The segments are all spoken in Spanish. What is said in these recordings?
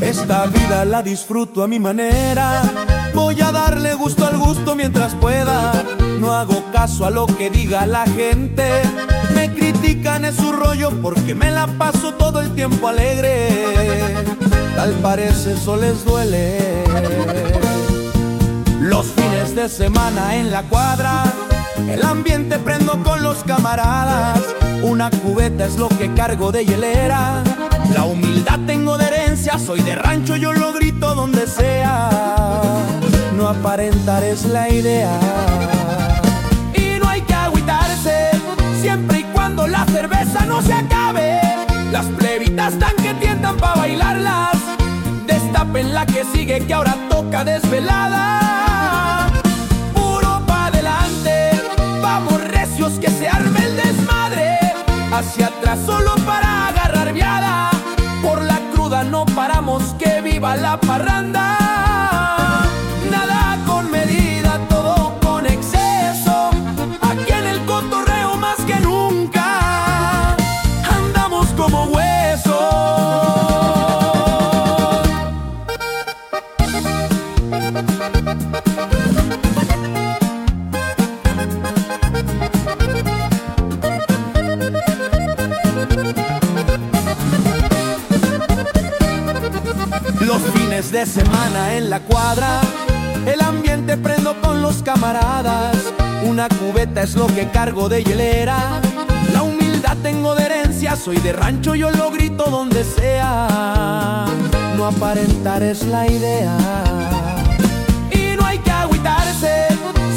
Esta vida la disfruto a mi manera. Voy a darle gusto al gusto mientras pueda. No hago caso a lo que diga la gente. Me critican es su rollo porque me la paso todo el tiempo alegre. Tal parece eso les duele. De semana en la cuadra, el ambiente prendo con los camaradas. Una cubeta es lo que cargo de hielera. La humildad tengo de herencia, soy de rancho, yo lo grito donde sea. No aparentar es la idea. Y no hay que agüitarse, siempre y cuando la cerveza no se acabe. Las plebitas tan que tientan para bailarlas. Destapen la que sigue que ahora toca desvelada. Hacia atrás solo para agarrar viada. Por la cruda no paramos, que viva la parranda. Los fines de semana en la cuadra, el ambiente prendo con los camaradas. Una cubeta es lo que cargo de hielera. La humildad tengo de herencia, soy de rancho, yo lo grito donde sea. No aparentar es la idea. Y no hay que agüitarse,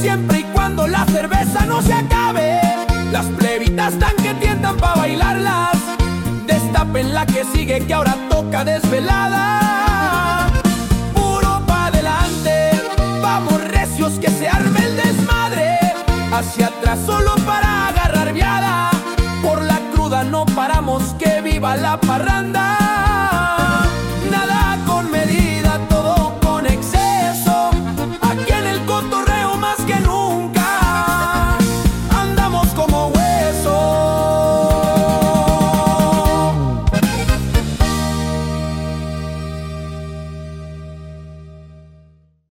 siempre y cuando la cerveza no se acabe. Las plebitas tan Destapen la que sigue que ahora toca desvelada. Puro pa' adelante, vamos recios que se arme el desmadre. Hacia atrás solo para agarrar viada. Por la cruda no paramos, que viva la parranda.